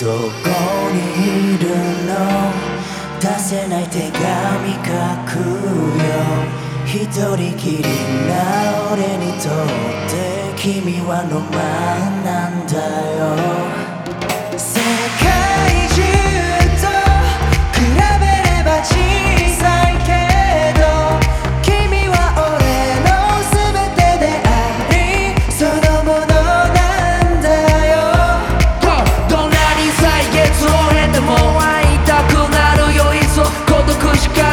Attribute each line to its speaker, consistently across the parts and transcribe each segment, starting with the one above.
Speaker 1: どこにいるの出せない手紙書くよ。一人きりな俺にとって君はロマンなん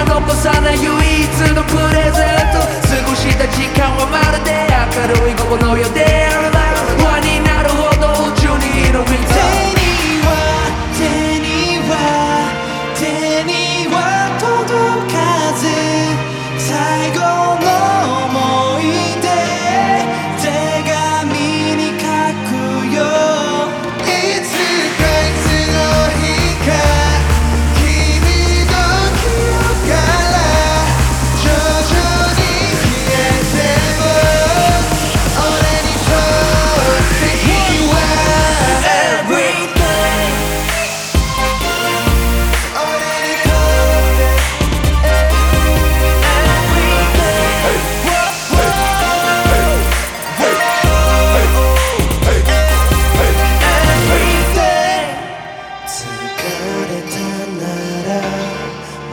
Speaker 2: 残さない唯一のプレゼント。過ごした時間はまるで明るい午後の夜である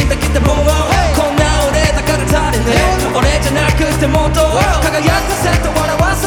Speaker 2: 信こんな
Speaker 1: 俺だから足りね俺じゃなくてもっと輝かせと笑わせ